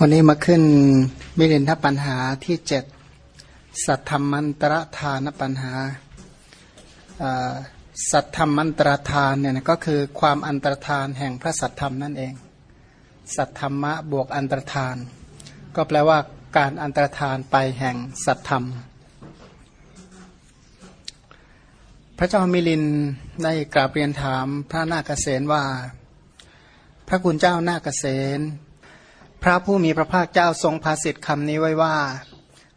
วันนี้มาขึ้นมิเรนทปัญหาที่เจ็ดสัทธรรมันตรทานปัญหาสัทธรรมันตรทานเนี่ยก็คือความอันตรธานแห่งพระสัทธรรมนั่นเอง สัทธรรมะบวกอันตรธาน ก็แปลว่าการอันตรธานไปแห่งสัทธรรม พระเจ้ามิลินได้กราบเรียนถามพระนาคเษนว่า พระคุณเจ้านาคเษน ระผู้มีพระภาคเจ้าทรงภาสิทธิ์คำนี้ไว้ว่า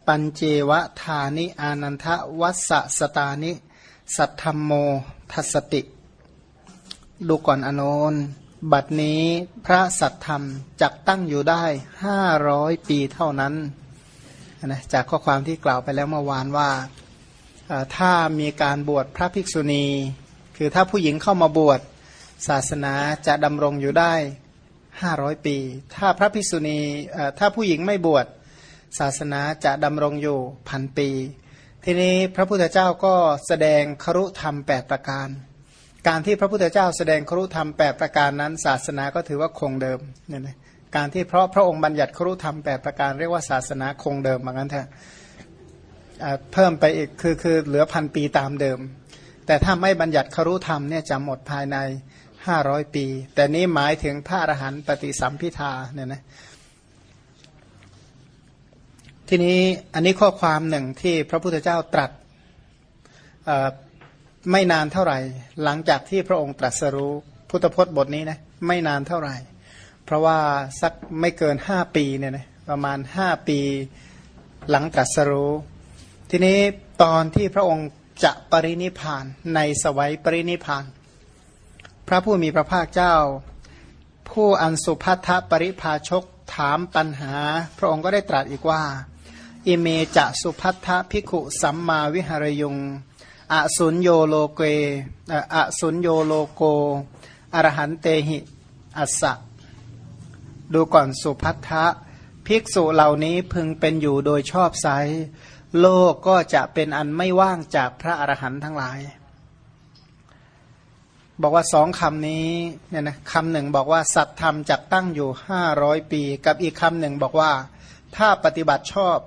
ปัญเจวะธานิอานันทวัสสตานิ สัทธรรมโมทัสติ ดูก่อนอนนบัดนี้พระสัทธรรมจักตั้งอยู่ได้ห้าร้อยปีเท่านั้นนะจากข้อความที่กล่าวไปแล้วเมื่อวานว่าถ้ามีการบวชพระภิกษุณี คือถ้าผู้หญิงเข้ามาบวชศาสนาจะดำรงอยู่ได้ ห้าร้อยปี ถ้าพระภิกษุณีถ้าผู้หญิงไม่บวชศาสนาจะดำรงอยู่พันปี ทีนี้พระพุทธเจ้าก็แสดงครุธรรมแปดประการ การที่พระพุทธเจ้าแสดงครุธรรมแปดประการนั้น ศาสนาก็ถือว่าคงเดิมเนี่ยนะการที่เพราะพระองค์บัญญัติครุธรรมแปดประการเรียกว่าศาสนาคงเดิมเหมือนกันเถอะเพิ่มไปอีกคือคือเหลือพันปีตามเดิม แต่ถ้าไม่บัญญัติครุธรรมเนี่ยจะหมดภายใน ห้าร้อยปี แต่นี้หมายถึงพระอรหันต์ปฏิสัมพิทาเนี่ยนะทีนี้อันนี้ข้อความหนึ่งที่พระพุทธเจ้าตรัสไม่นานเท่าไหร่ หลังจากที่พระองค์ตรัสรู้พุทธพจน์บทนี้นะไม่นานเท่าไหร่ เพราะว่าสักไม่เกินห้าปีเนี่ยนะประมาณห้าปีหลังตรัสรู้ ทีนี้ตอนที่พระองค์จะปรินิพานในสวัยปรินิพาน พระผู้มีพระภาคเจ้า ผู้อันสุพัทธปริภาชกถามปัญหา พระองค์ก็ได้ตรัสอีกว่า อิเมจะสุพัทธพิขุสัมมาวิหารยุงอสุญโยโลเกอสุญโยโลโกอรหันเตหิอัสสะดูก่อนสุพัทธะภิกษุเหล่านี้พึงเป็นอยู่โดยชอบไซโลกก็จะเป็นอันไม่ว่างจากพระอรหันต์ทั้งหลาย บอกว่าสองคำนี้เนี่ยนะคำหนึ่งบอกว่า สัตธรรมจักตั้งอยู่ห้าร้อยปี กับอีกคำหนึ่งบอกว่า ถ้าปฏิบัติชอบ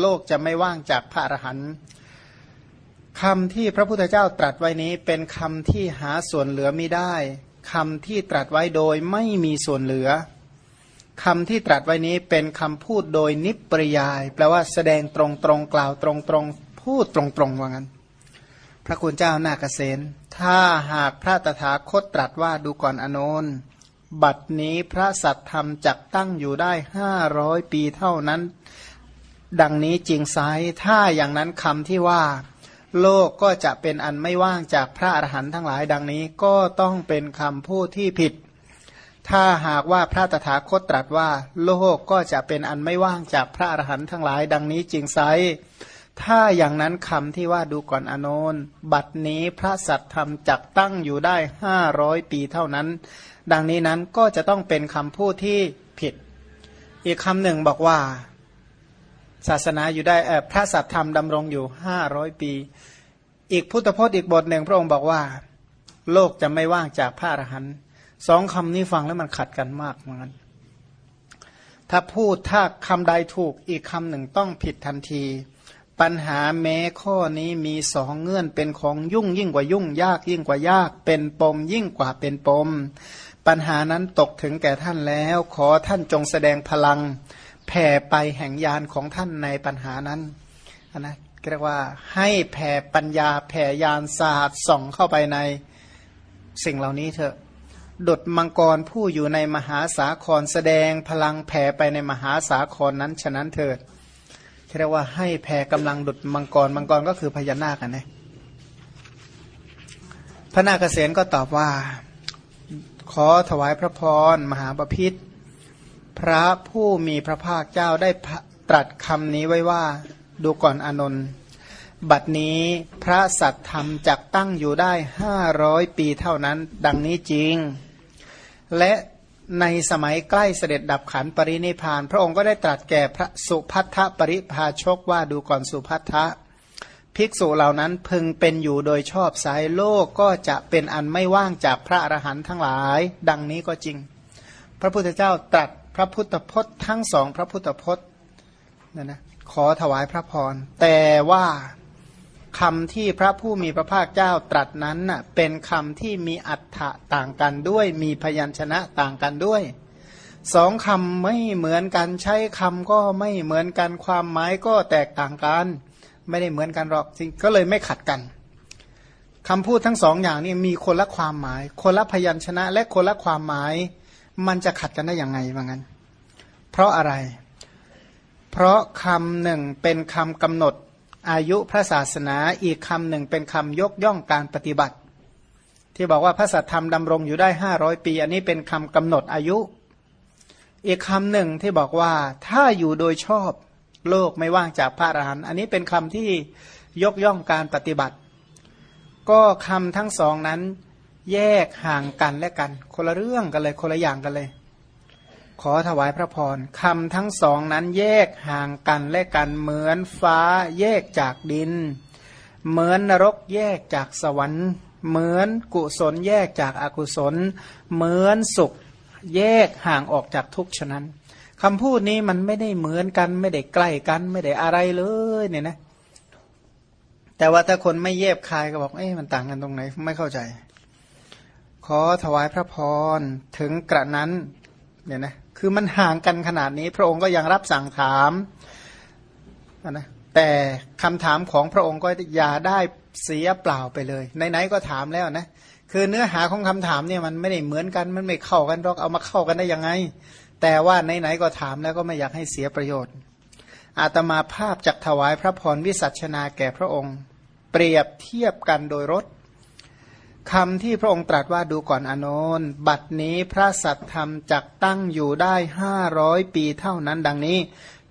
โลกจะไม่ว่างจากพระอรหันต์คำที่พระพุทธเจ้าตรัสไว้นี้เป็นคำที่หาส่วนเหลือไม่ได้คำที่ตรัสไว้โดยไม่มีส่วนเหลือคำที่ตรัสไว้นี้เป็นคำพูดโดยนิปริยาย แปลว่าแสดงตรงตรงกล่าวตรงตรงพูดตรงตรงว่างั้น พระคุณเจ้านาเกษตถ้าหากพระตถาคตตรัสว่าดูก่อนอนนบัดนี้พระสัตธรรมจักตั้งอยู่ได้ห้าร้อยปีเท่านั้น ดังนี้จริงไซถ้าอย่างนั้นคำที่ว่า โลกก็จะเป็นอันไม่ว่างจากพระอรหันต์ทั้งหลายดังนี้ก็ต้องเป็นคำพูดที่ผิด ถ้าหากว่าพระตถาคตตรัสว่า โลกก็จะเป็นอันไม่ว่างจากพระอรหันต์ทั้งหลาย ดังนี้จริงไซ ถ้าอย่างนั้นคำที่ว่าดูก่อนอนนบัดนี้พระสัตธรรมจักตั้งอยู่ได้ห้าร้อยปีเท่านั้น ดังนี้นั้นก็จะต้องเป็นคำพูดที่ผิด อีกคำหนึ่งบอกว่า ศาสนาอยู่ได้พระสัตธรรมดำรงอยู่ห้าร้อยปี อีกพุทธพจน์อีกบทหนึ่งพระองค์บอกว่า โลกจะไม่ว่างจากพระอรหันต์สองคำนี้ฟังแล้วมันขัดกันมากเหมือนกันถ้าพูดถ้าคำใดถูกอีกคำหนึ่งต้องผิดทันที ปัญหาแม้ข้อนี้มีสองเงื่อนเป็นของยุ่งยิ่งกว่ายุ่งยากยิ่งกว่ายาก เป็นปมยิ่งกว่าเป็นปม ปัญหานั้นตกถึงแก่ท่านแล้ว ขอท่านจงแสดงพลัง แผ่ไปแห่งยานของท่านในปัญหานั้นนะเรียกว่าให้แผ่ปัญญาแผ่ยานศาสตร์ส่องเข้าไปในสิ่งเหล่านี้เถอะดุดมังกรผู้อยู่ในมหาสาครแสดงพลังแผ่ไปในมหาสาครนั้นฉะนั้นเถิด เรียกว่าให้แผ่กำลังดุดมังกร มังกรก็คือพญานาคนะพระนาคเษนก็ตอบว่า ขอถวายพระพรมหาปพิธพระผู้มีพระภาคเจ้าได้ตรัสคำนี้ไว้ว่าดูก่อนอนนท์บัดนี้พระสัตธรรมจักตั้งอยู่ได้ห้าร้อยปีเท่านั้น ดังนี้จริง และ ในสมัยใกล้เสด็จดับขันปรินิพาน พระองค์ก็ได้ตรัสแก่พระสุพัทธปริพาชกว่าดูก่อนสุพัทธะภิกษุเหล่านั้นพึงเป็นอยู่โดยชอบสายโลกก็จะเป็นอันไม่ว่างจากพระอรหันต์ทั้งหลาย ดังนี้ก็จริง พระพุทธเจ้าตรัสพระพุทธพจน์ทั้งสองพระพุทธพจน์นะนะขอถวายพระพรแต่ว่า คำที่พระผู้มีพระภาคเจ้าตรัสนั้นน่ะเป็นคำที่มีอัฏฐะต่างกันด้วย มีพยัญชนะต่างกันด้วยสองคำไม่เหมือนกันใช้คำก็ไม่เหมือนกันความหมายก็แตกต่างกัน ไม่ได้เหมือนกันหรอกจริงก็เลยไม่ขัดกันคำพูดทั้งสองอย่างนี้มีคนละความหมาย คนละพยัญชนะ และคนละความหมาย มันจะขัดกันได้ยังไงว่างั้น เพราะอะไร เพราะคำหนึ่งเป็นคำกำหนด อายุพระศาสนาอีกคำหนึ่งเป็นคำยกย่องการปฏิบัติ ที่บอกว่าพระสัทธรรมดำรงอยู่ได้ห้าร้อยปี อันนี้เป็นคำกำหนดอายุ อีกคำหนึ่งที่บอกว่าถ้าอยู่โดยชอบโลกไม่ว่างจากพระอรหันต์อันนี้เป็นคำที่ยกย่องการปฏิบัติ ก็คำทั้งสองนั้นแยกห่างกันและกัน คนละเรื่องกันเลยคนละอย่างกันเลย ขอถวายพระพรคำทั้งสองนั้นแยกห่างกันและกันเหมือนฟ้าแยกจากดิน เหมือนนรกแยกจากสวรรค์ เหมือนกุศลแยกจากอากุศล เหมือนสุขแยกห่างออกจากทุกฉะนั้นคำพูดนี้มันไม่ได้เหมือนกัน ไม่ได้ใกล้กัน ไม่ได้อะไรเลยเนี่ยนะ แต่ว่าถ้าคนไม่เย็บคายก็บอกเอ๊ะมันต่างกันตรงไหนไม่เข้าใจ ขอถวายพระพรถึงกระนั้นเนี่ยนะ คือมันห่างกันขนาดนี้ พระองค์ก็ยังรับสั่งถามนะแต่คำถามของพระองค์ก็อย่าได้เสียเปล่าไปเลยไหนๆก็ถามแล้วนะคือเนื้อหาของคำถามเนี่ยมันไม่ได้เหมือนกันมันไม่เข้ากันหรอกเอามาเข้ากันได้ยังไง แต่ว่าไหนๆก็ถามแล้วก็ไม่อยากให้เสียประโยชน์ อาตมาภาพจักถวายพระพรวิสัชนาแก่พระองค์ เปรียบเทียบกันโดยรถ คำที่พระองค์ตรัสว่าดูก่อนอนนบัดนี้พระสัตธรรมจักตั้งอยู่ได้ห้าร้อยปีเท่านั้นดังนี้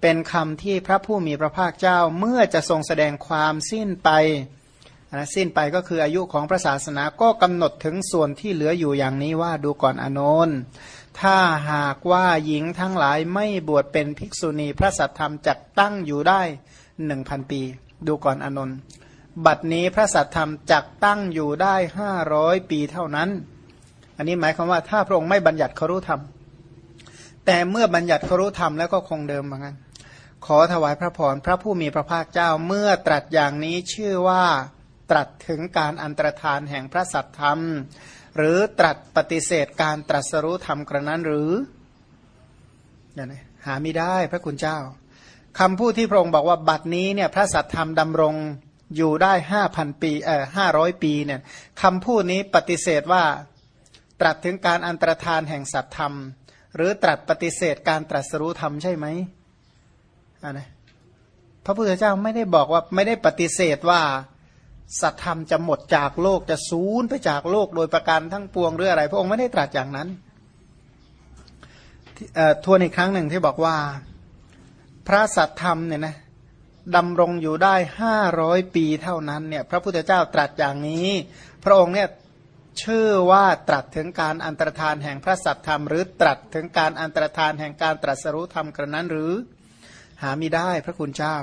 เป็นคำที่พระผู้มีพระภาคเจ้าเมื่อจะทรงแสดงความสิ้นไปนะสิ้นไปก็คืออายุของพระศาสนาก็กำหนดถึงส่วนที่เหลืออยู่อย่างนี้ว่าดูก่อนอนนถ้าหากว่าหญิงทั้งหลายไม่บวชเป็นภิกษุณีพระสัตธรรมจักตั้งอยู่ได้หนึ่งพันปี ดูก่อนอนนท์ บัดนี้พระสัตธรรมจักตั้งอยู่ได้ห้าร้อยปีเท่านั้น อันนี้หมายความว่าถ้าพระองค์ไม่บัญญัติครุธรรม แต่เมื่อบัญญัติครุธรรมแล้วก็คงเดิมเหมือนกันขอถวายพระพรพระผู้มีพระภาคเจ้าเมื่อตรัสอย่างนี้ชื่อว่าตรัสถึงการอันตรธานแห่งพระสัตธรรม หรือตรัสปฏิเสธการตรัสรู้ธรรมกระนั้นหรืออย่างนี้หาไม่ได้พระคุณเจ้าคำพูดที่พระองค์บอกว่าบัดนี้เนี่ยพระสัตธรรมดำรง อยู่ได้ห้าพันปีเอ่อห้าร้อยปีเนี่ยคำพูดนี้ปฏิเสธว่าตรัสถึงการอันตรธานแห่งสัตธรรม หรือตรัสปฏิเสธการตรัสรู้ธรรมใช่ไหมอันนะพระพุทธเจ้าไม่ได้บอกว่าไม่ได้ปฏิเสธว่าสัตธรรมจะหมดจากโลกจะสูญไปจากโลกโดยประการทั้งปวงหรืออะไร พระองค์ไม่ได้ตรัสอย่างนั้นทวนอีกครั้งหนึ่งที่บอกว่า พระสัตธรรมเนี่ยนะ ดำรงอยู่ได้ห้าร้อยปีเท่านั้นเนี่ยพระพุทธเจ้าตรัสอย่างนี้ พระองค์เนี่ยชื่อว่าตรัสถึงการอันตรธานแห่งพระสัตธรรม หรือตรัสถึงการอันตรธานแห่งการตรัสรู้ธรรมกระนั้นหรือ หาไม่ได้พระคุณเจ้า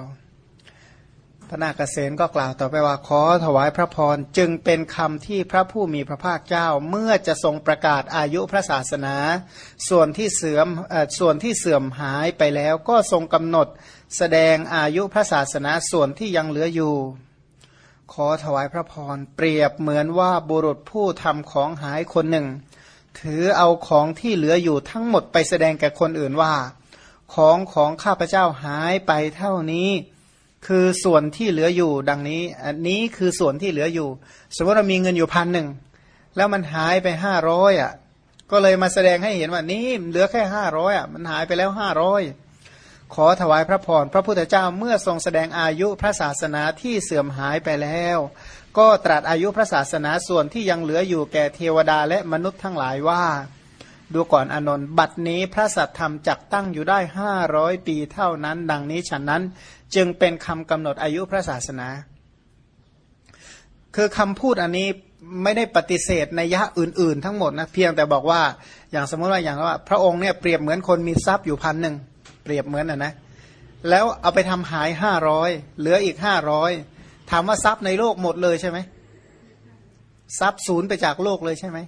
พระนาคเษนก็กล่าวต่อไปว่าขอถวายพระพรจึงเป็นคำที่พระผู้มีพระภาคเจ้าเมื่อจะทรงประกาศอายุพระศาสนา ส่วนที่เสื่อมส่วนที่เสื่อมหายไปแล้วก็ทรงกำหนดแสดงอายุพระศาสนาส่วนที่ยังเหลืออยู่ ขอถวายพระพรเปรียบเหมือนว่าบุรุษผู้ทำของหายคนหนึ่ง ถือเอาของที่เหลืออยู่ทั้งหมดไปแสดงแก่คนอื่นว่า ของของข้าพเจ้าหายไปเท่านี้ คือส่วนที่เหลืออยู่ดังนี้ อันนี้คือส่วนที่เหลืออยู่ สมมติเรามีเงินอยู่พันหนึ่งแล้วมันหายไปห้าร้อยอะ ก็เลยมาแสดงให้เห็นว่านี่เหลือแค่ห้าร้อยอะมันหายไปแล้วห้าร้อยขอถวายพระพรพระพุทธเจ้าเมื่อทรงแสดงอายุพระศาสนาที่เสื่อมหายไปแล้ว ก็ตรัสอายุพระศาสนาส่วนที่ยังเหลืออยู่แก่เทวดาและมนุษย์ทั้งหลายว่า ดูก่อนอนนท์บัดนี้พระสัตธรรมจักตั้งอยู่ได้ห้าร้อยปีเท่านั้น ดังนี้ฉะนั้น จึงเป็นคำกำหนดอายุพระศาสนา คือคำพูดอันนี้ไม่ได้ปฏิเสธในยะอื่น ๆ ทั้งหมดนะเพียงแต่บอกว่าอย่างสมมติว่าอย่างว่า พระองค์เนี่ยเปรียบเหมือนคนมีทรัพย์อยู่พันหนึ่งเปรียบเหมือนอะนะแล้วเอาไปทำหายห้าร้อยเหลืออีกห้าร้อยถามว่าทรัพย์ในโลกหมดเลยใช่ไหมทรัพย์ศูนย์ไปจากโลกเลยใช่ไหม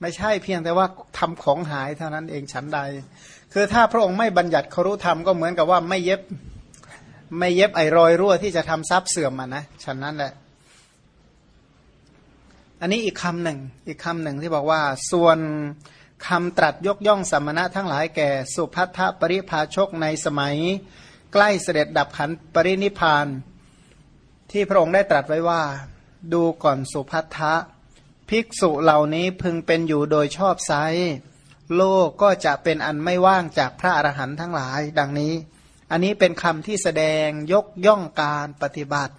ไม่ใช่เพียงแต่ว่าทำของหายเท่านั้นเองฉันใด คือถ้าพระองค์ไม่บัญญัติครุธรรมก็เหมือนกับว่าไม่เย็บ ไม่เย็บไอรอยรั่วที่จะทำทรัพย์เสื่อมมานะฉันนั้นแหละ อันนี้อีกคำหนึ่ง อีกคำหนึ่งที่บอกว่า ส่วนคำตรัสยกย่องสมณะทั้งหลายแก่สุพัทธปริภาชกในสมัย ใกล้เสด็จดับขันปรินิพาน ที่พระองค์ได้ตรัสไว้ว่า ดูก่อนสุพัทธะภิกษุเหล่านี้พึงเป็นอยู่โดยชอบไซโลกก็จะเป็นอันไม่ว่างจากพระอรหันต์ทั้งหลาย ดังนี้ อันนี้เป็นคำที่แสดงยกย่องการปฏิบัติ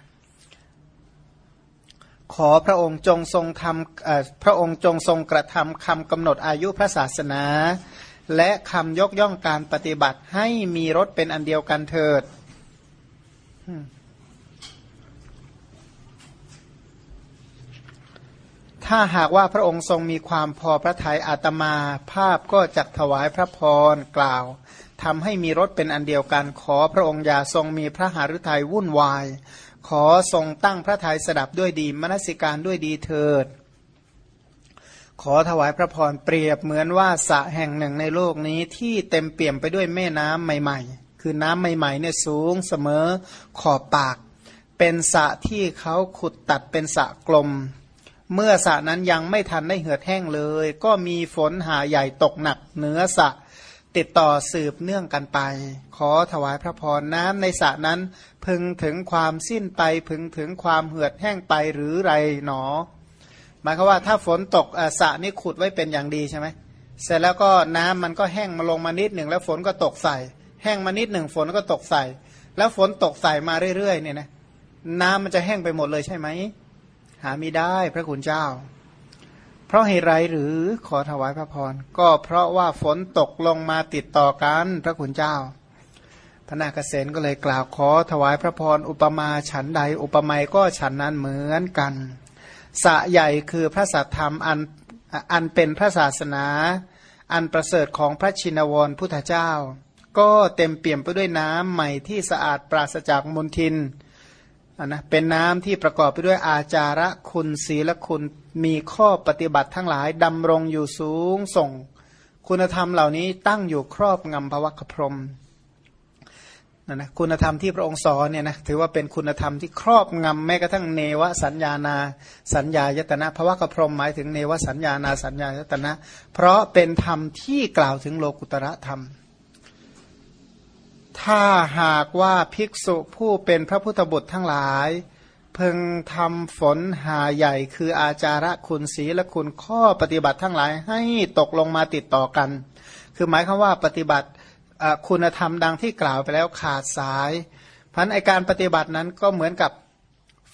ขอพระองค์จงทรงทำพระองค์จงทรงกระทำคำกำหนดอายุพระศาสนา และคำยกย่องการปฏิบัติให้มีรสเป็นอันเดียวกันเถิดถ้าหากว่าพระองค์ทรงมีความพอพระทัยอาตมาภาพก็จะถวายพระพรกล่าว ทำให้มีรสเป็นอันเดียวกัน ขอพระองค์อย่าทรงมีพระหฤทัยวุ่นวาย ขอทรงตั้งพระทัยสดับด้วยดีมนสิการด้วยดีเถิด ขอถวายพระพรเปรียบเหมือนว่าสระแห่งหนึ่งในโลกนี้ที่เต็มเปี่ยมไปด้วยแม่น้ำใหม่ ๆ คือน้ำใหม่ๆเนี่ยสูงเสมอขอบปาก เป็นสระที่เขาขุดตัดเป็นสระกลมเมื่อสระนั้นยังไม่ทันได้เหือดแห้งเลย ก็มีฝนหาใหญ่ตกหนักเหนือสระ ติดต่อสืบเนื่องกันไป ขอถวายพระพรน้ำในสระนั้น พึงถึงความสิ้นไปพึงถึงความเหือดแห้งไปหรือไรหนอ หมายความว่าถ้าฝนตกสระนี้ขุดไว้เป็นอย่างดีใช่ไหมเสร็จแล้วก็น้ำมันก็แห้งมาลงมานิดหนึ่งแล้วฝนก็ตกใส่ แห้งมานิดหนึ่งฝนก็ตกใส่ แล้วฝนตกใส่มาเรื่อยๆเนี่ยนะ น้ำมันจะแห้งไปหมดเลยใช่ไหมหาไม่ได้พระคุณเจ้า ราะเหตุไรหรือขอถวายพระพร ก็เพราะว่าฝนตกลงมาติดต่อกันพระคุณเจ้าพระนาคเษนก็เลยกล่าวขอถวายพระพร อุปมาฉันใด อุปไมยก็ฉันนั้นเหมือนกันสะใหญ่คือพระสัทธรรมอันอันเป็นพระศาสนา อันประเสริฐของพระชินวรพุทธเจ้า ก็เต็มเปี่ยมไปด้วยน้ำใหม่ที่สะอาดปราศจากมลทิน นะเป็นน้ำที่ประกอบไปด้วยอาจาระคุณศีลคุณมีข้อปฏิบัติทั้งหลายดำรงอยู่สูงส่ง คุณธรรมเหล่านี้ตั้งอยู่ครอบงำพระวัคพรมนะนะคุณธรรมที่พระองค์สอนเนี่ยนะถือว่าเป็นคุณธรรมที่ครอบงำแม้กระทั่งเนวสัญญานา สัญญายตนะพระวัคพรมหมายถึงเนวสัญญานาสัญญายตนะ เพราะเป็นธรรมที่กล่าวถึงโลกุตระธรรม ถ้าหากว่าภิกษุผู้เป็นพระพุทธบุตรทั้งหลาย เพึงทำฝนหาใหญ่คืออาจาระคุณศีและคุณข้อปฏิบัติทั้งหลายให้ตกลงมาติดต่อกัน คือหมายคือว่าปฏิบัติคุณธรรมดังที่กล่าวไปแล้วขาดสายพันไอการปฏิบัตินั้นก็เหมือนกับ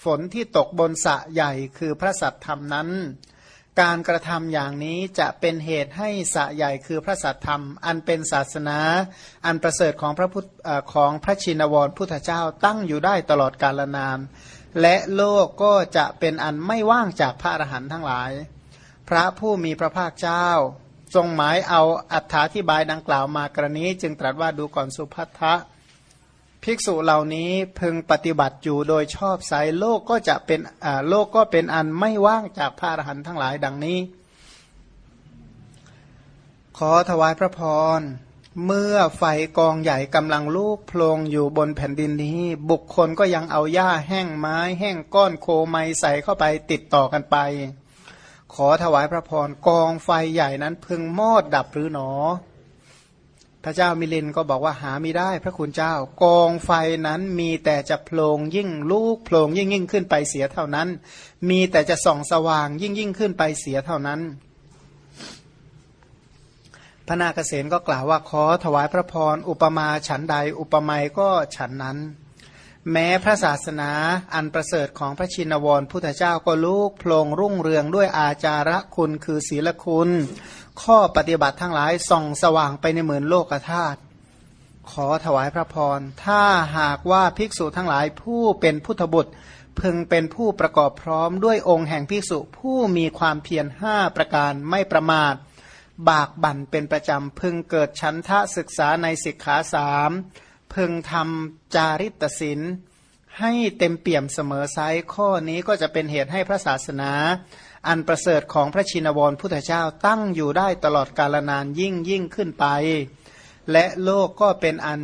ฝนที่ตกบนสะใหญ่คือพระสัตธรรมนั้น การกระทำอย่างนี้จะเป็นเหตุให้สะใหญ่คือพระสัตธรรม อันเป็นศาสนา อันประเสริฐของพระพุทธของพระชินวรพุทธเจ้าตั้งอยู่ได้ตลอดกาลนามและโลกก็จะเป็นอันไม่ว่างจากพระอรหันต์ทั้งหลาย พระผู้มีพระภาคเจ้า ทรงหมายเอาอัธาธิบายดังกล่าวมากรณีจึงตรัสว่าดูก่อนสุภัททะ ภิกษุเหล่านี้พึงปฏิบัติอยู่โดยชอบสายโลกก็จะเป็นโลกก็เป็นอันไม่ว่างจากพระอรหันต์ทั้งหลายดังนี้ ขอถวายพระพร เมื่อไฟกองใหญ่กำลังลูกโพลงอยู่บนแผ่นดินนี้ บุคคลก็ยังเอาหญ้าแห้งไม้ แห้งก้อนโคไมใส่เข้าไปติดต่อกันไป ขอถวายพระพรกองไฟใหญ่นั้นพึงมอดดับหรือหนอ พระเจ้ามิลินก็บอกว่าหาไม่ได้ พระคุณเจ้ากองไฟนั้นมีแต่จะโพลงยิ่งลูกโพลงยิ่งยิ่งขึ้นไปเสียเท่านั้น มีแต่จะส่องสว่างยิ่งยิ่งขึ้นไปเสียเท่านั้น พระนาคเษนก็กล่าวว่าขอถวายพระพรอุปมาฉันใดอุปไมยก็ฉันนั้น แม้พระศาสนาอันประเสริฐของพระชินวรพุทธเจ้าก็ลูกโพลงรุ่งเรืองด้วยอาจาระคุณคือศีลคุณ ข้อปฏิบัติทั้งหลายส่องสว่างไปในหมื่นโลกธาตุขอถวายพระพร ถ้าหากว่าภิกษุทั้งหลายผู้เป็นพุทธบุตรพึงเป็นผู้ประกอบพร้อมด้วยองค์แห่งภิกษุผู้มีความเพียรห้าประการไม่ประมาท บากบั่นเป็นประจำพึงเกิดชั้นทะศึกษาในสิกขาสามพึงทำจาริตศินให้เต็มเปี่ยมเสมอไซข้อนี้ก็จะเป็นเหตุให้พระศาสนา อันประเสริฐของพระชินวรพุทธเจ้าตั้งอยู่ได้ตลอดกาลนานยิ่งยิ่งขึ้นไป และโลกก็เป็นอัน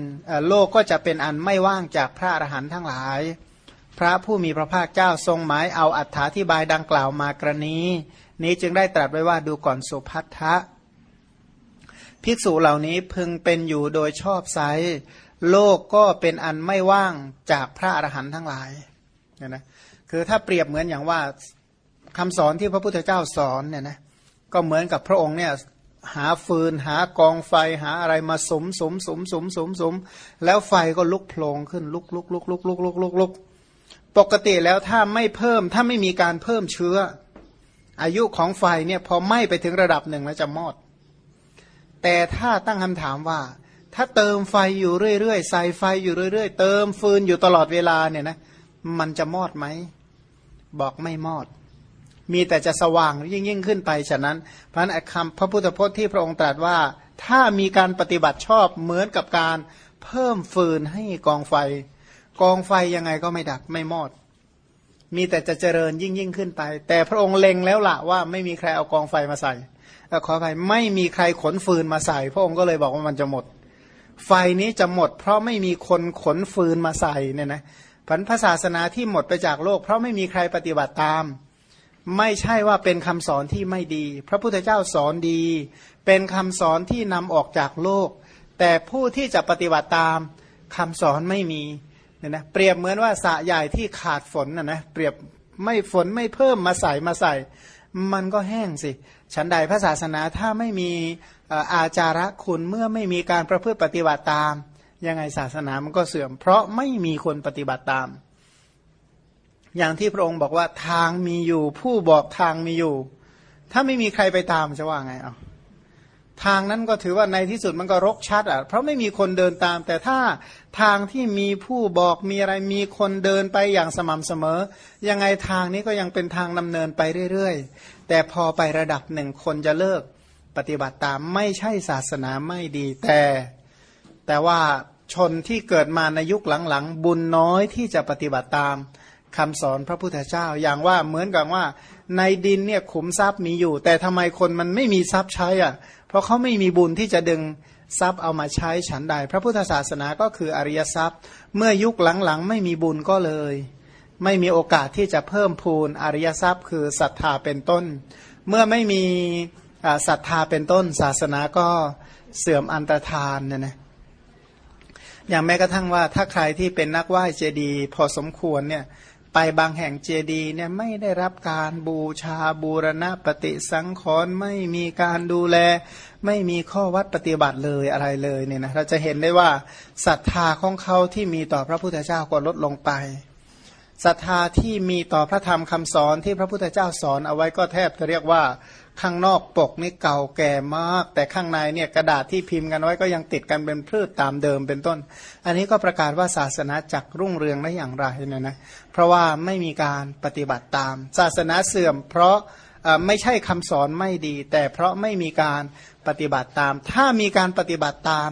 โลกก็จะเป็นอันไม่ว่างจากพระอรหันต์ทั้งหลาย พระผู้มีพระภาคเจ้าทรงหมายเอาอัธาธิบายดังกล่าวมากรณีนี้จึงได้ตรัสไว้ว่าดูก่อนสุพัทธะภิกษุเหล่านี้พึงเป็นอยู่โดยชอบไซโลกก็เป็นอันไม่ว่างจากพระอรหันต์ทั้งหลายเนี่ยนะคือถ้าเปรียบเหมือนอย่างว่า คำสอนที่พระพุทธเจ้าสอนเนี่ยนะก็เหมือนกับพระองค์เนี่ยหาฟืนหากองไฟหาอะไรมาสมสมสมสมสมสมแล้วไฟก็ลุกโผล่ขึ้นลุกลุกลุกลุกลุกลุกลุกลุกปกติแล้วถ้าไม่เพิ่มถ้าไม่มีการเพิ่มเชื้อ อายุของไฟเนี่ยพอไหม้ไปถึงระดับหนึ่งแล้วจะมอด แต่ถ้าตั้งคำถามว่า ถ้าเติมไฟอยู่เรื่อยๆใส่ไฟอยู่เรื่อยๆ เติมฟืนอยู่ตลอดเวลาเนี่ยนะมันจะมอดไหมบอกไม่มอด มีแต่จะสว่างยิ่งยิ่งขึ้นไป ฉะนั้นพระนัคำพระพุทธพจน์ที่พระองค์ตรัสว่า ถ้ามีการปฏิบัติชอบเหมือนกับการเพิ่มฟืนให้กองไฟ กองไฟยังไงก็ไม่ดับไม่มอด มีแต่จะเจริญยิ่งยิ่งขึ้นไป แต่พระองค์เล็งแล้วละว่าไม่มีใครเอากองไฟมาใส่ขออภัยไม่มีใครขนฟืนมาใส่ พระองค์ก็เลยบอกว่ามันจะหมด ไฟนี้จะหมด เพราะไม่มีคนขนฟืนมาใส่เนี่ยนะผันพระศาสนาที่หมดไปจากโลก เพราะไม่มีใครปฏิบัติตาม ไม่ใช่ว่าเป็นคำสอนที่ไม่ดี พระพุทธเจ้าสอนดี เป็นคำสอนที่นำออกจากโลก แต่ผู้ที่จะปฏิบัติตามคำสอนไม่มีเนี่ยนะเปรียบเหมือนว่าสะใหญ่ที่ขาดฝนนะนะเปรียบไม่ฝนไม่เพิ่มมาใส่มาใส่ มันก็แห้งสิฉันใดพระศาสนาถ้าไม่มีอาจาระคุณเมื่อไม่มีการประพฤติปฏิบัติตาม ยังไงศาสนามันก็เสื่อม เพราะไม่มีคนปฏิบัติตาม อย่างที่พระองค์บอกว่าทางมีอยู่ ผู้บอกทางมีอยู่ ถ้าไม่มีใครไปตามจะว่าไงเอาทางนั้นก็ถือว่าในที่สุดมันก็รกชัดอะเพราะไม่มีคนเดินตาม แต่ถ้าทางที่มีผู้บอกมีอะไรมีคนเดินไปอย่างสม่ำเสมอ ยังไงทางนี้ก็ยังเป็นทางดำเนินไปเรื่อยๆ แต่พอไประดับหนึ่งคนจะเลิกปฏิบัติตามไม่ใช่ศาสนาไม่ดี แต่ แต่ว่าชนที่เกิดมาในยุคหลังๆ บุญน้อยที่จะปฏิบัติตาม คำสอนพระพุทธเจ้า อย่างว่าเหมือนกับว่า ในดินเนี่ยขุมทรัพย์มีอยู่ แต่ทำไมคนมันไม่มีทรัพย์ใช้อะ เพราะเขาไม่มีบุญที่จะดึงทรัพย์เอามาใช้ฉันใด พระพุทธศาสนาก็คืออริยทรัพย์ เมื่อยุคหลังๆ ไม่มีบุญก็เลย ไม่มีโอกาสที่จะเพิ่มพูนอริยทรัพย์ คือศรัทธาเป็นต้น เมื่อไม่มีศรัทธาเป็นต้น ศาสนาก็เสื่อมอันตรธานเนี่ยนะอย่างแม้กระทั่งว่าถ้าใครที่เป็นนักไหว้เจดีย์พอสมควรเนี่ย ไปบางแห่งเจดีย์เนี่ยไม่ได้รับการบูชาบูรณะปฏิสังขรณ์ไม่มีการดูแล ไม่มีข้อวัดปฏิบัติเลยอะไรเลยเนี่ยนะเราจะเห็นได้ว่าศรัทธาของเขาที่มีต่อพระพุทธเจ้าก็ลดลงไปศรัทธาที่มีต่อพระธรรมคำสอนที่พระพุทธเจ้าสอนเอาไว้ก็แทบจะเรียกว่า ข้างนอกปกนี่เก่าแก่มาก แต่ข้างในเนี่ยกระดาษที่พิมพ์กันไว้ก็ยังติดกันเป็นพืชตามเดิมเป็นต้น อันนี้ก็ประกาศว่าศาสนาจักรุ่งเรืองได้อย่างไรเนี่ยนะเพราะว่าไม่มีการปฏิบัติตาม ศาสนาเสื่อม เพราะไม่ใช่คำสอนไม่ดี แต่เพราะไม่มีการปฏิบัติตาม ถ้ามีการปฏิบัติตาม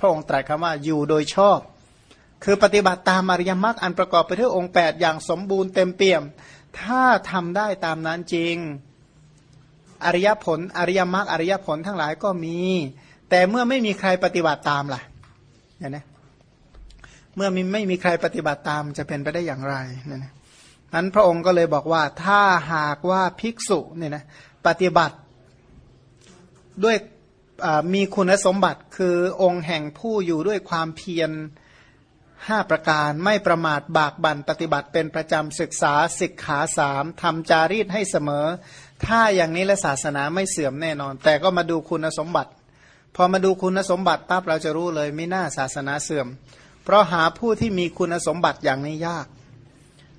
พระองค์ตรัสคำว่าอยู่โดยชอบ คือปฏิบัติตามอริยมรรคอันประกอบไปด้วยองค์ 8 อย่างสมบูรณ์เต็มเปี่ยม ถ้าทำได้ตามนั้นจริง อริยผล อริยมรรคอริยผลทั้งหลายก็มี แต่เมื่อไม่มีใครปฏิบัติตามล่ะเนี่ยนะเมื่อมไม่มีใครปฏิบัติตามจะเป็นไปได้อย่างไรเนี่ยนะนั้นพระองค์ก็เลยบอกว่าถ้าหากว่าภิกษุเนี่ยนะปฏิบัติด้วยมีคุณสมบัติคือองค์แห่งผู้อยู่ด้วยความเพียรห้าประการไม่ประมาทบากบั่นปฏิบัติเป็นประจำศึกษาศิกขาสามทำจารีตให้เสมอ ถ้าอย่างนี้และศาสนาไม่เสื่อมแน่นอน แต่ก็มาดูคุณสมบัติ พอมาดูคุณสมบัติปั๊บเราจะรู้เลยไม่น่าศาสนาเสื่อม เพราะหาผู้ที่มีคุณสมบัติอย่างนี้ยาก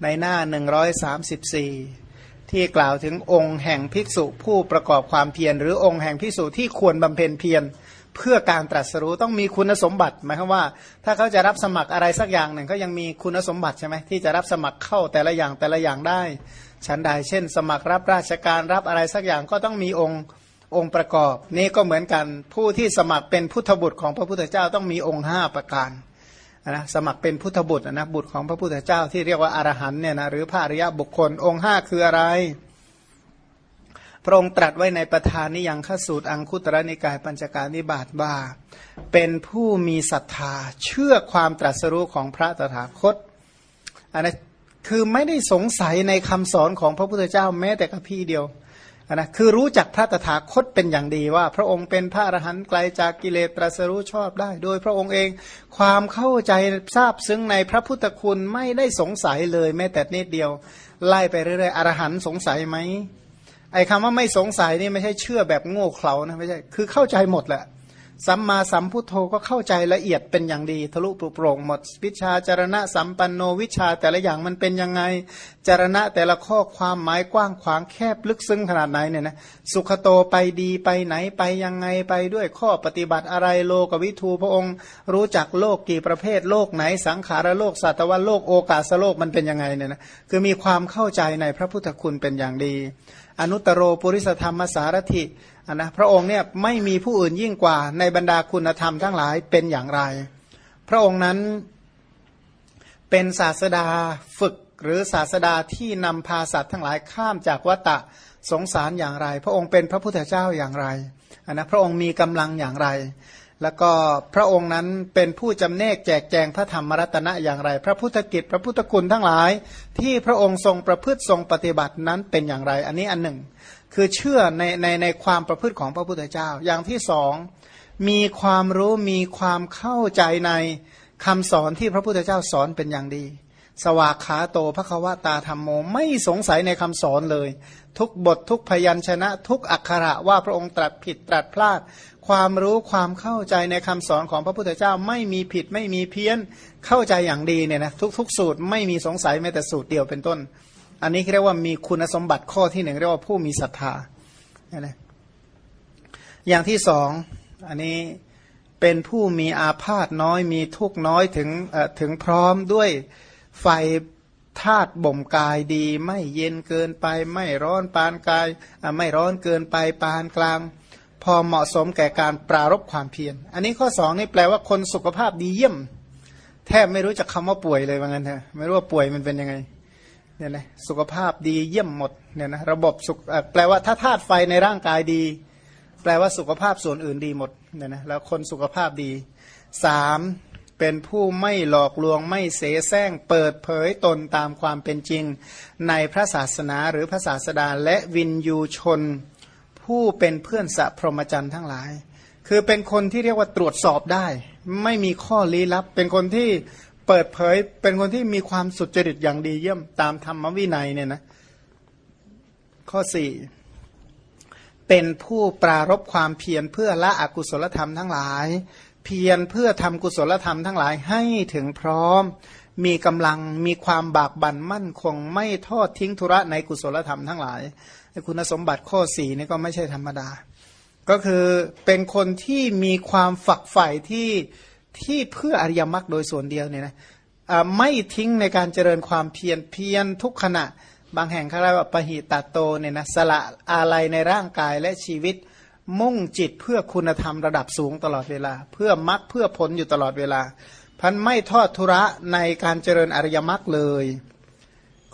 ในหน้า 134 ที่กล่าวถึงองค์แห่งภิกษุผู้ประกอบความเพียรหรือองค์แห่งภิกษุที่ควรบำเพ็ญเพียรเพื่อการตรัสรู้ต้องมีคุณสมบัติหมายความว่า ถ้าเขาจะรับสมัครอะไรสักอย่างหนึ่งก็ยังมีคุณสมบัติใช่ไหมที่จะรับสมัครเข้าแต่ละอย่างแต่ละอย่างได้ ชั้นใดเช่น สมัครรับราชการรับอะไรสักอย่างก็ต้องมีองค์องค์ประกอบ นี่ก็เหมือนกันผู้ที่สมัครเป็นพุทธบุตรของพระพุทธเจ้าต้องมีองค์ห้าประการนะสมัครเป็นพุทธบุตรนะบุตรของพระพุทธเจ้าที่เรียกว่าอารหันเนี่ยนะหรือพระอริยบุคคลองค์ห้าคืออะไร พระองค์ตรัสไว้ในประธานนิยังขสูตรอังคุตรนิกายปัญจการนิบาตว่า เป็นผู้มีศรัทธาเชื่อความตรัสรู้ของพระตถาคตอันนั้น คือไม่ได้สงสัยในคำสอนของพระพุทธเจ้าแม้แต่กับพี่เดียวนะคือรู้จักพระตถาคตเป็นอย่างดีว่า พระองค์เป็นพระอรหันต์ไกลจากกิเลสตรัสรู้ชอบได้ โดยพระองค์เองความเข้าใจทราบซึ้งในพระพุทธคุณไม่ได้สงสัยเลยแม้แต่นิดเดียว ไล่ไปเรื่อยๆอรหันต์สงสัยไหมไอ้คำว่าไม่สงสัยนี่ไม่ใช่เชื่อแบบโง่เขลานะไม่ใช่คือเข้าใจหมดแหละ สัมมาสัมพุทโธก็เข้าใจละเอียดเป็นอย่างดี ทะลุปุโปร่งหมด วิชาจารณะสัมปันโนวิชาแต่ละอย่างมันเป็นยังไง จารณะแต่ละข้อความหมายกว้างขวางแคบลึกซึ้งขนาดไหนเนี่ยนะสุขโตไปดีไปไหนไปยังไงไปด้วยข้อปฏิบัติอะไรโลกวิทูพระองค์ รู้จักโลกกี่ประเภทโลกไหน สังขารโลกสัตวโลกโอกาสโลกมันเป็นยังไงเนี่ยนะคือมีความเข้าใจในพระพุทธคุณเป็นอย่างดี อนุตโรปุริสธรรมสารถินนะพระองค์เนี่ยไม่มีผู้อื่นยิ่งกว่าในบรรดาคุณธรรมทั้งหลายเป็นอย่างไร พระองค์นั้นเป็นศาสดาฝึกหรือศาสดาที่นำพาสัตว์ทั้งหลายข้ามจากวัตะสงสารอย่างไร พระองค์เป็นพระพุทธเจ้าอย่างไรนนะพระองค์มีกำลังอย่างไร แล้วก็พระองค์นั้นเป็นผู้จำแนกแจกแจงพระธรรมรัตนะอย่างไร พระพุทธกิจพระพุทธคุณทั้งหลาย ที่พระองค์ทรงประพฤติทรงปฏิบัตินั้นเป็นอย่างไร อันนี้อันหนึ่ง คือเชื่อในในในความประพฤติของพระพุทธเจ้า อย่างที่สองมีความรู้มีความเข้าใจในคำสอนที่พระพุทธเจ้าสอนเป็นอย่างดี สวากขาโตพระควตาธรรมโมไม่สงสัยในคำสอนเลย ทุกบททุกพยัญชนะ ทุกอักขระว่าพระองค์ตรัสผิดตรัสพลาด ความรู้ความเข้าใจในคำสอนของพระพุทธเจ้าไม่มีผิดไม่มีเพี้ยนเข้าใจอย่างดีเนี่ยนะทุกทุกสูตรไม่มีสงสัยแม้แต่สูตรเดียวเป็นต้น อันนี้เรียกว่ามีคุณสมบัติข้อที่หนึ่งเรียกว่าผู้มีศรัทธานะอย่างที่สองอันนี้เป็นผู้มีอาพาธน้อยมีทุกน้อยถึงถึงพร้อมด้วยไฟธาตุบ่มกายดี ไม่เย็นเกินไป ไม่ร้อนปานกายไม่ร้อนเกินไปปานกลาง พอเหมาะสมแก่การปรารบความเพียร อันนี้ข้อสองนี่แปลว่าคนสุขภาพดีเยี่ยม แทบไม่รู้จักคำว่าป่วยเลยว่างั้นเถอะไม่รู้ว่าป่วยมันเป็นยังไงเนี่ยนะสุขภาพดีเยี่ยมหมดเนี่ยนะระบบสุขแปลว่าถ้าธาตุไฟในร่างกายดี แปลว่าสุขภาพส่วนอื่นดีหมดเนี่ยนะแล้วคนสุขภาพดีสามเป็นผู้ไม่หลอกลวงไม่เสแสร้งเปิดเผยตนตามความเป็นจริง ในพระศาสนาหรือพระศาสดาและวินยูชน ผู้เป็นเพื่อนสัพรหมจรรย์ทั้งหลาย คือเป็นคนที่เรียกว่าตรวจสอบได้ ไม่มีข้อลี้ลับ เป็นคนที่เปิดเผย เป็นคนที่มีความสุจริตอย่างดีเยี่ยมตามธรรมวินัยเนี่ยนะข้อสี่เป็นผู้ปรารบความเพียรเพื่อละอกุศลธรรมทั้งหลาย เพียรเพื่อทำกุศลธรรมทั้งหลายให้ถึงพร้อม มีกำลังมีความบากบั่นมั่นคงไม่ทอดทิ้งธุระในกุศลธรรมทั้งหลาย คุณสมบัติข้อสี่นี่ก็ไม่ใช่ธรรมดา ก็คือเป็นคนที่มีความฝักใฝ่ที่ที่เพื่ออริยมรรคโดยส่วนเดียวเนี่ยนะไม่ทิ้งในการเจริญความเพียรเพียรทุกขณะ บางแห่งเขาเรียกว่าปหิตาโตเนี่ยนะสละอะไรในร่างกายและชีวิต มุ่งจิตเพื่อคุณธรรมระดับสูงตลอดเวลา เพื่อมรรคเพื่อผลอยู่ตลอดเวลา พันไม่ทอดทุระในการเจริญอริยมรรคเลย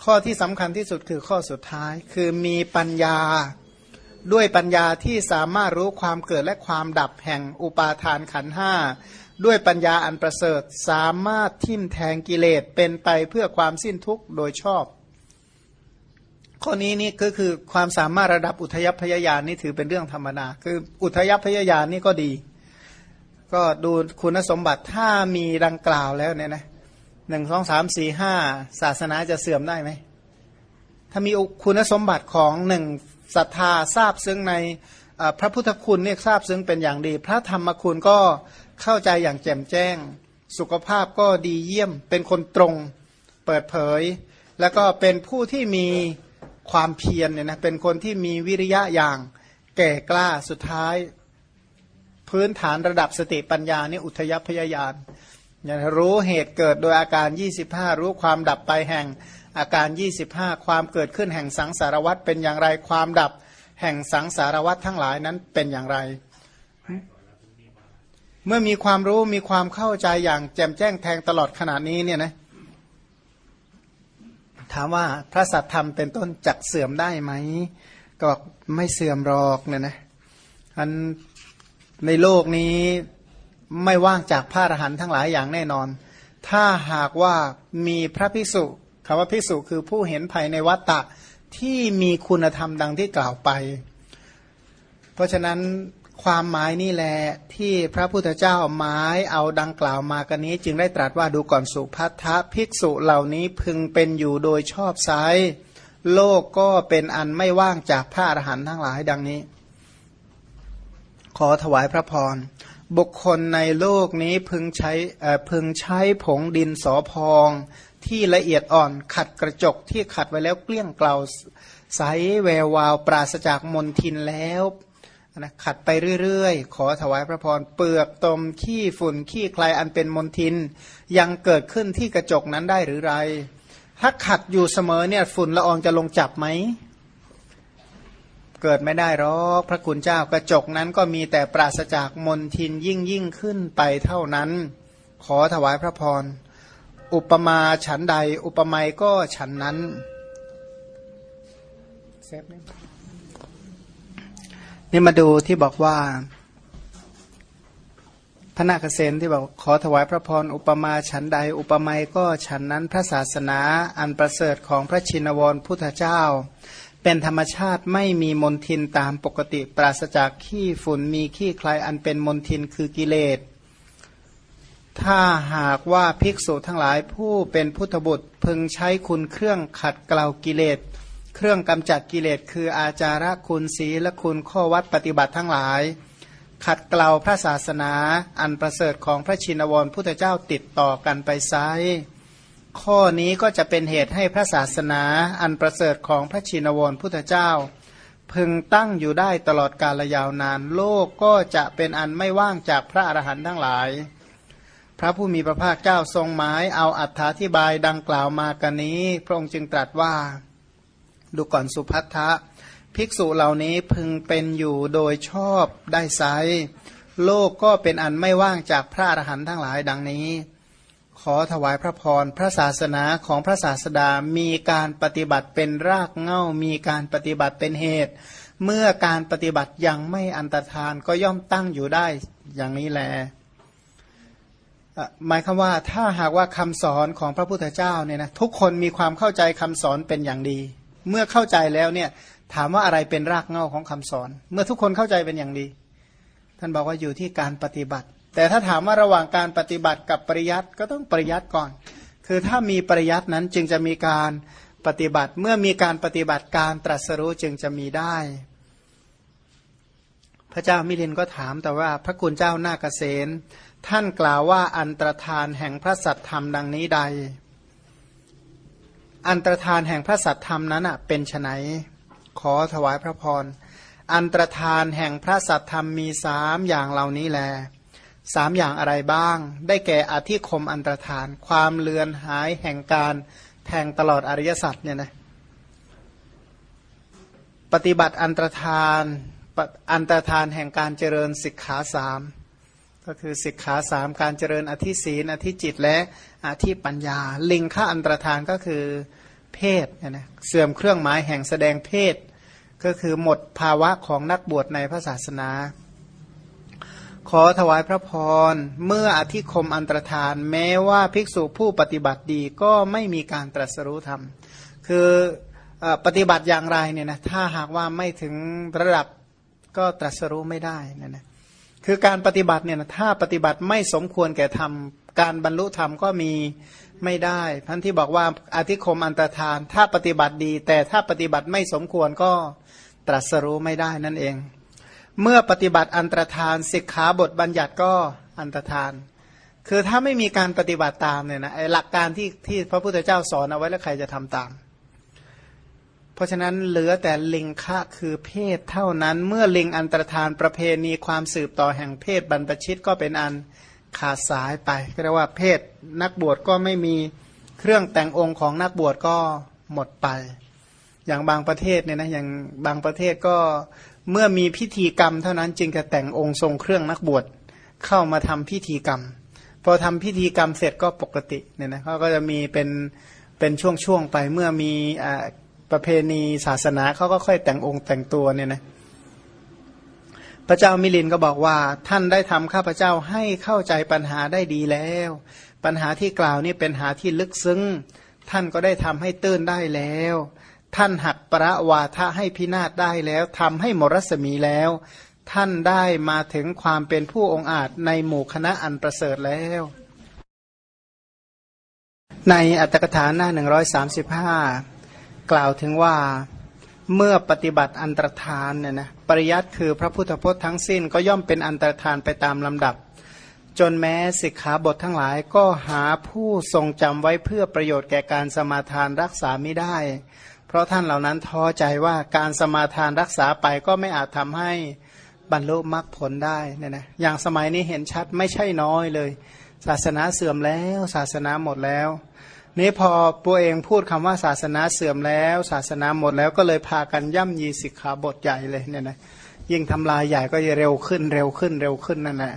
ข้อที่สำคัญที่สุดคือข้อสุดท้าย คือมีปัญญาด้วยปัญญาที่สามารถรู้ความเกิดและความดับแห่งอุปาทานขันห้าด้วยปัญญาอันประเสริฐสามารถทิ่มแทงกิเลสเป็นไปเพื่อความสิ้นทุกข์โดยชอบ ข้อนี้นี่ก็คือความสามารถระดับอุทยพยายานนี่ถือเป็นเรื่องธรรมดาคืออุทยพยายานนี่ก็ดี ก็ดูคุณสมบัติถ้ามีดังกล่าวแล้วเนี่ยนะ หนึ่งสองสามสี่ห้าศาสนาจะเสื่อมได้ไหม ถ้ามีคุณสมบัติของหนึ่งศรัทธาทราบซึ้งในพระพุทธคุณเนี่ยทราบซึ้งเป็นอย่างดี พระธรรมคุณก็เข้าใจอย่างแจ่มแจ้ง สุขภาพก็ดีเยี่ยม เป็นคนตรงเปิดเผย แล้วก็เป็นผู้ที่มีความเพียรเนี่ยนะเป็นคนที่มีวิริยะอย่างแก่กล้าสุดท้าย พื้นฐานระดับสติปัญญานี่อุทยพยายาน อย่างรู้เหตุเกิดโดยอาการ 25 รู้ความดับไปแห่งอาการ 25 ความเกิดขึ้นแห่งสังสารวัตเป็นอย่างไรความดับแห่งสังสารวัตทั้งหลายนั้นเป็นอย่างไร เมื่อมีความรู้มีความเข้าใจอย่างแจ่มแจ้งแทงตลอดขนาดนี้เนี่ยนะถามว่าพระสัตธรรมเป็นต้นจักเสื่อมได้ไหม ก็ไม่เสื่อมรอกเนี่ยนะอันในโลกนี้ ไม่ว่างจากพระอรหันต์ทั้งหลายอย่างแน่นอน ถ้าหากว่ามีพระภิกษุคำว่าภิกษุคือผู้เห็นภัยในวัตตะที่มีคุณธรรมดังที่กล่าวไป เพราะฉะนั้นความหมายนี่แหละที่พระพุทธเจ้าหมายเอาดังกล่าวมากันนี้ จึงได้ตรัสว่าดูก่อนสุพัทะภิกษุเหล่านี้พึงเป็นอยู่โดยชอบไซโลกก็เป็นอันไม่ว่างจากพระอรหันต์ทั้งหลายดังนี้ ขอถวายพระพร บุคคลในโลกนี้พึงใช้พึงใช้ผงดินสอพอง ที่ละเอียดอ่อนขัดกระจกที่ขัดไว้แล้วเกลี้ยงเกลาใสแวววาวปราศจากมนทินแล้วนะขัดไปเรื่อยๆ ขอถวายพระพรเปลือกตมขี้ฝุ่นขี้ใครอันเป็นมนทิน ยังเกิดขึ้นที่กระจกนั้นได้หรือไร ถ้าขัดอยู่เสมอเนี่ยฝุ่นละอองจะลงจับไหม เกิดไม่ได้หรอกพระคุณเจ้ากระจกนั้นก็มีแต่ปราศจากมนทินยิ่งยิ่งขึ้นไปเท่านั้น ขอถวายพระพร อุปมาฉันใด อุปไมยก็ฉันนั้นนี่นี่มาดูที่บอกว่า พระนาคเษนที่บอกขอถวายพระพรอุปมาฉันใด อุปไมยก็ฉันนั้นพระศาสนาอันประเสริฐของพระชินวรพุทธเจ้า เป็นธรรมชาติไม่มีมนทินตามปกติ ปราศจากขี้ฝุ่นมีขี้ใครอันเป็นมนทินคือกิเลส ถ้าหากว่าภิกษุทั้งหลายผู้เป็นพุทธบุตรพึงใช้คุณเครื่องขัดเกลากิเลส เครื่องกำจัดกิเลส คืออาจาระคุณศีและคุณข้อวัดปฏิบัติทั้งหลาย ขัดเกลาพระศาสนาอันประเสริฐของพระชินวรพุทธเจ้าติดต่อกันไปไซ ข้อนี้ก็จะเป็นเหตุให้พระศาสนาอันประเสริฐของพระชินวรพุทธเจ้า พึงตั้งอยู่ได้ตลอดกาลยาวนาน โลกก็จะเป็นอันไม่ว่างจากพระอรหันต์ทั้งหลาย พระผู้มีพระภาคเจ้าทรงหมายเอาอัธาธิบายดังกล่าวมากันนี้ พระองค์จึงตรัสว่า ดูก่อนสุพัทธะภิกษุเหล่านี้พึงเป็นอยู่โดยชอบได้ไซโลกก็เป็นอันไม่ว่างจากพระอรหันต์ทั้งหลายดังนี้ ขอถวายพระพร พระศาสนาของพระศาสดา มีการปฏิบัติเป็นรากเง้ามีการปฏิบัติเป็นเหตุ เมื่อการปฏิบัติยังไม่อันตรธานก็ย่อมตั้งอยู่ได้อย่างนี้แล หมายคือว่าถ้าหากว่าคำสอนของพระพุทธเจ้าเนี่ยนะทุกคนมีความเข้าใจคำสอนเป็นอย่างดี เมื่อเข้าใจแล้วเนี่ยถามว่าอะไรเป็นรากเง้าของคำสอน เมื่อทุกคนเข้าใจเป็นอย่างดี ท่านบอกว่าอยู่ที่การปฏิบัติ แต่ถ้าถามว่าระหว่างการปฏิบัติกับปริยัติก็ต้องปริยัติก่อน คือถ้ามีปริยัตินั้นจึงจะมีการปฏิบัติเมื่อมีการปฏิบัติการตรัสรู้จึงจะมีได้ พระเจ้ามิลินก็ถามแต่ว่าพระคุณเจ้านาเกษณท่านกล่าวว่าอันตรธานแห่งพระสัตธรรมดังนี้ใด อันตรธานแห่งพระสัตธรรมนั้นเป็นไฉนขอถวายพระพร อันตรธานแห่งพระสัตธรรมมีสามอย่างเหล่านี้แล สามอย่างอะไรบ้าง ได้แก่อธิคมอันตรธาน ความเลือนหายแห่งการแทงตลอดอริยสัจเนี่ยนะปฏิบัติอันตรธานอันตรธานแห่งการเจริญสิกขาสามก็คือสิกขาสามการเจริญอธิศีนอธิจิตและอธิปัญญา ลิงค่าอันตรธานก็คือเพศเนี่ยนะเสื่อมเครื่องหมายแห่งแสดงเพศ ก็คือหมดภาวะของนักบวชในพระศาสนา ขอถวายพระพร เมื่ออธิคมอันตรธาน แม้ว่าภิกษุผู้ปฏิบัติดีก็ไม่มีการตรัสรู้ธรรม คือปฏิบัติอย่างไรเนี่ยนะถ้าหากว่าไม่ถึงระดับก็ตรัสรู้ไม่ได้นะนะคือการปฏิบัติเนี่ยนะถ้าปฏิบัติไม่สมควรแก่ธรรม การบรรลุธรรมก็มีไม่ได้ท่านที่บอกว่าอธิคมอันตรธาน ถ้าปฏิบัติดี แต่ถ้าปฏิบัติไม่สมควรก็ตรัสรู้ไม่ได้นั่นเอง เมื่อปฏิบัติอันตรธานสิกขาบทบัญญัติก็อันตรธาน คือถ้าไม่มีการปฏิบัติตามเนี่ยนะหลักการที่ที่พระพุทธเจ้าสอนเอาไว้แล้วใครจะทำตาม เพราะฉะนั้นเหลือแต่ลิงคะคือเพศเท่านั้น เมื่อลิงอันตรธานประเพณีความสืบต่อแห่งเพศบรรพชิตก็เป็นอันขาดสายไปก็เรียกว่าเพศนักบวชก็ไม่มีเครื่องแต่งองค์ของนักบวชก็หมดไป อย่างบางประเทศเนี่ยนะอย่างบางประเทศก็ เมื่อมีพิธีกรรมเท่านั้นจึงจะแต่งองค์ทรงเครื่องนักบวชเข้ามาทำพิธีกรรม พอทำพิธีกรรมเสร็จก็ปกติเนี่ยนะเขาก็จะมีเป็นเป็นช่วงๆไปเมื่อมีประเพณีศาสนาเขาก็ค่อยแต่งองค์แต่งตัวเนี่ยนะพระเจ้ามิลินก็บอกว่าท่านได้ทำข้าพเจ้าให้เข้าใจปัญหาได้ดีแล้ว ปัญหาที่กล่าวนี่เป็นหาที่ลึกซึ้ง ท่านก็ได้ทำให้ตื้นได้แล้ว ท่านหักประวาทะให้พินาศได้แล้วทำให้หมรสมีแล้ว ท่านได้มาถึงความเป็นผู้องอาจในหมู่คณะอันประเสริฐแล้ว ในอัตถกถาหน้า135กล่าวถึงว่าเมื่อปฏิบัติอันตรธานเนี่ยนะปริยัติคือพระพุทธพจน์ทั้งสิ้นก็ย่อมเป็นอันตรธานไปตามลำดับ จนแม้สิกขาบททั้งหลายก็หาผู้ทรงจำไว้เพื่อประโยชน์แก่การสมาทานรักษาไม่ได้ เพราะท่านเหล่านั้นท้อใจว่าการสมาทานรักษาไปก็ไม่อาจทำให้บรรลุมรรคผลได้เนี่ยนะอย่างสมัยนี้เห็นชัดไม่ใช่น้อยเลย ศาสนาเสื่อมแล้ว ศาสนาหมดแล้ว นี้พอตัวเองพูดคำว่าศาสนาเสื่อมแล้ว ศาสนาหมดแล้วก็เลยพากันย่ำยีสิกขาบทใหญ่เลยเนี่ยนะยิ่งทำลายใหญ่ก็จะเร็วขึ้นเร็วขึ้นเร็วขึ้นนั่นแหละ